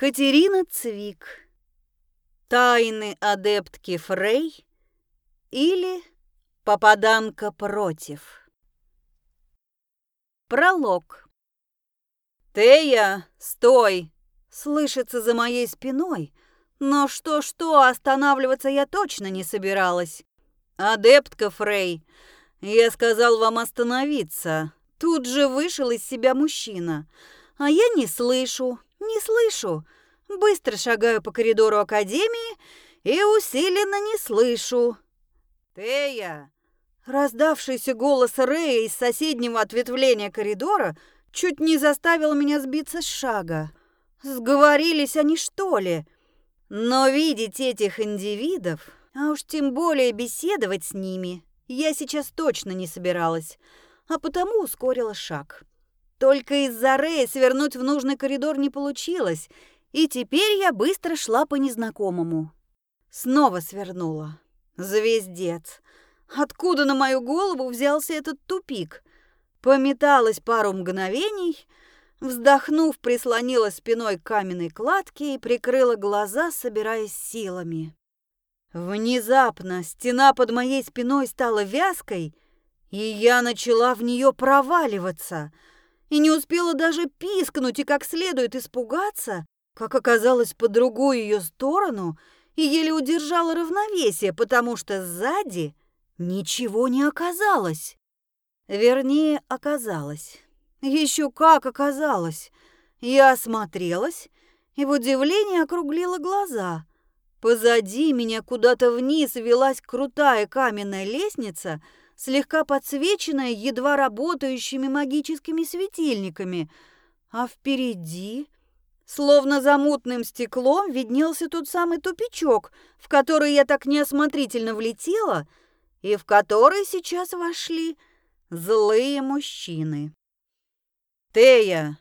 Катерина Цвик. Тайны адептки Фрей или попаданка против. Пролог. «Тея, стой!» Слышится за моей спиной, но что-что, останавливаться я точно не собиралась. «Адептка Фрей, я сказал вам остановиться». Тут же вышел из себя мужчина, а я не слышу, не слышу. Быстро шагаю по коридору академии и усиленно не слышу. «Тея!» Раздавшийся голос Рэя из соседнего ответвления коридора чуть не заставил меня сбиться с шага. Сговорились они, что ли? Но видеть этих индивидов, а уж тем более беседовать с ними, я сейчас точно не собиралась, а потому ускорила шаг. Только из-за Рэя свернуть в нужный коридор не получилось, и теперь я быстро шла по незнакомому. Снова свернула. Звездец. Откуда на мою голову взялся этот тупик? Пометалась пару мгновений, вздохнув, прислонила спиной к каменной кладке и прикрыла глаза, собираясь силами. Внезапно стена под моей спиной стала вязкой, и я начала в нее проваливаться — и не успела даже пискнуть и как следует испугаться, как оказалось по другую ее сторону и еле удержала равновесие, потому что сзади ничего не оказалось. Вернее, оказалось. Еще как оказалось. Я осмотрелась и в удивлении округлила глаза. Позади меня куда-то вниз велась крутая каменная лестница — слегка подсвеченная едва работающими магическими светильниками, а впереди, словно за мутным стеклом, виднелся тот самый тупичок, в который я так неосмотрительно влетела и в который сейчас вошли злые мужчины. «Тея,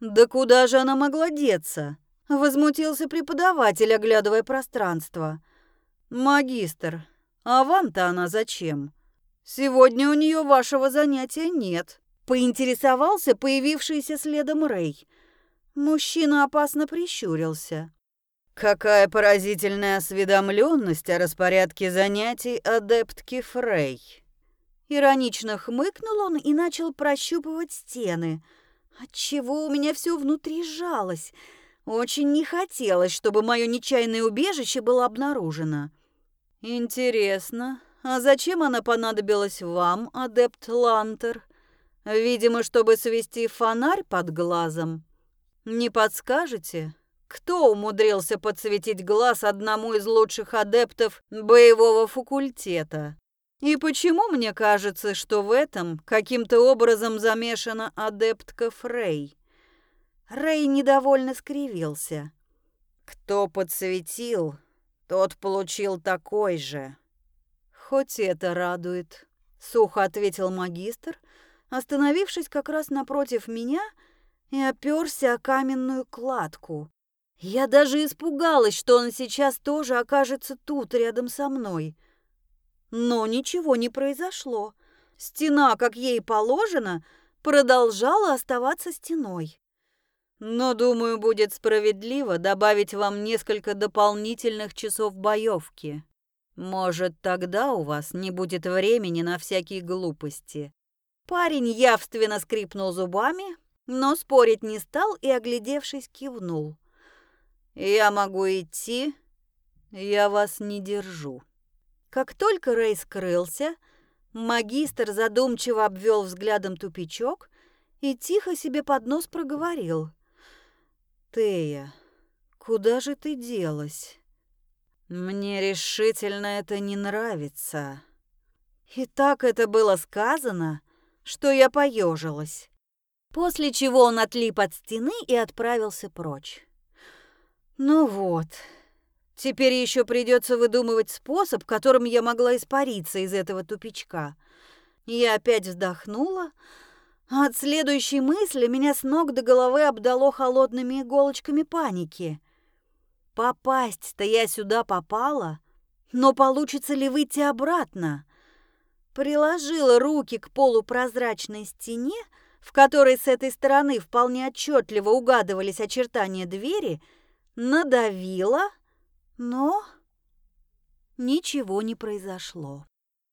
да куда же она могла деться?» — возмутился преподаватель, оглядывая пространство. «Магистр, а вам-то она зачем?» «Сегодня у нее вашего занятия нет», — поинтересовался появившийся следом Рэй. Мужчина опасно прищурился. «Какая поразительная осведомленность о распорядке занятий адептки Фрей!» Иронично хмыкнул он и начал прощупывать стены. Отчего у меня все внутри сжалось. Очень не хотелось, чтобы мое нечаянное убежище было обнаружено. «Интересно, а зачем она понадобилась вам, адепт Лантер? Видимо, чтобы свести фонарь под глазом. Не подскажете, кто умудрился подсветить глаз одному из лучших адептов боевого факультета? И почему мне кажется, что в этом каким-то образом замешана адептка Фрей? Рэй недовольно скривился. Кто подсветил, тот получил такой же. «Хоть это радует», — сухо ответил магистр, остановившись как раз напротив меня и оперся о каменную кладку. Я даже испугалась, что он сейчас тоже окажется тут, рядом со мной. Но ничего не произошло. Стена, как ей положено, продолжала оставаться стеной. Но, думаю, будет справедливо добавить вам несколько дополнительных часов боевки. Может, тогда у вас не будет времени на всякие глупости. Парень явственно скрипнул зубами, но спорить не стал и, оглядевшись, кивнул. «Я могу идти, я вас не держу». Как только Рэй скрылся, магистр задумчиво обвел взглядом тупичок и тихо себе под нос проговорил. «Тея, куда же ты делась?» Мне решительно это не нравится. И так это было сказано, что я поежилась. После чего он отлип от стены и отправился прочь. Ну вот, теперь еще придется выдумывать способ, которым я могла испариться из этого тупичка. Я опять вздохнула, а от следующей мысли меня с ног до головы обдало холодными иголочками паники — Попасть-то я сюда попала, но получится ли выйти обратно? Приложила руки к полупрозрачной стене, в которой с этой стороны вполне отчетливо угадывались очертания двери, надавила, но ничего не произошло.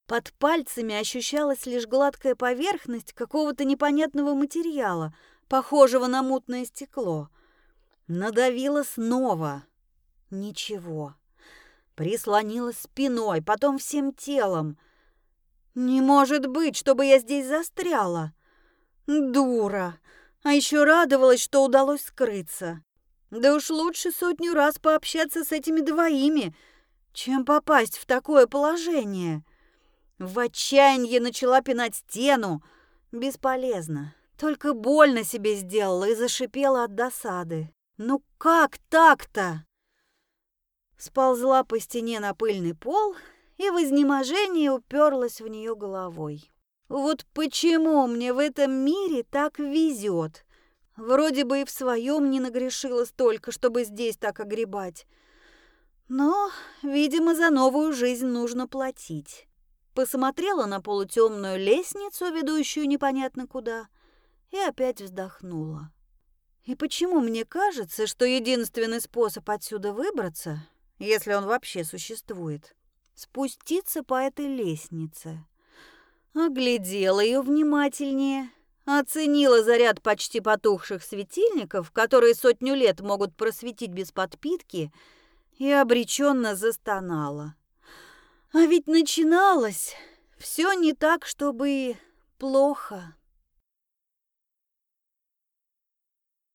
Под пальцами ощущалась лишь гладкая поверхность какого-то непонятного материала, похожего на мутное стекло. Надавила снова. Ничего. Прислонилась спиной, потом всем телом. Не может быть, чтобы я здесь застряла. Дура. А еще радовалась, что удалось скрыться. Да уж лучше сотню раз пообщаться с этими двоими, чем попасть в такое положение. В отчаянии начала пинать стену. Бесполезно. Только больно себе сделала и зашипела от досады. Ну как так-то? Сползла по стене на пыльный пол и в изнеможении уперлась в нее головой. Вот почему мне в этом мире так везет? Вроде бы и в своем не нагрешила столько, чтобы здесь так огребать. Но, видимо, за новую жизнь нужно платить. Посмотрела на полутемную лестницу, ведущую непонятно куда, и опять вздохнула. И почему мне кажется, что единственный способ отсюда выбраться, если он вообще существует, спуститься по этой лестнице? Оглядела ее внимательнее, оценила заряд почти потухших светильников, которые сотню лет могут просветить без подпитки, и обреченно застонала. А ведь начиналось все не так, чтобы плохо.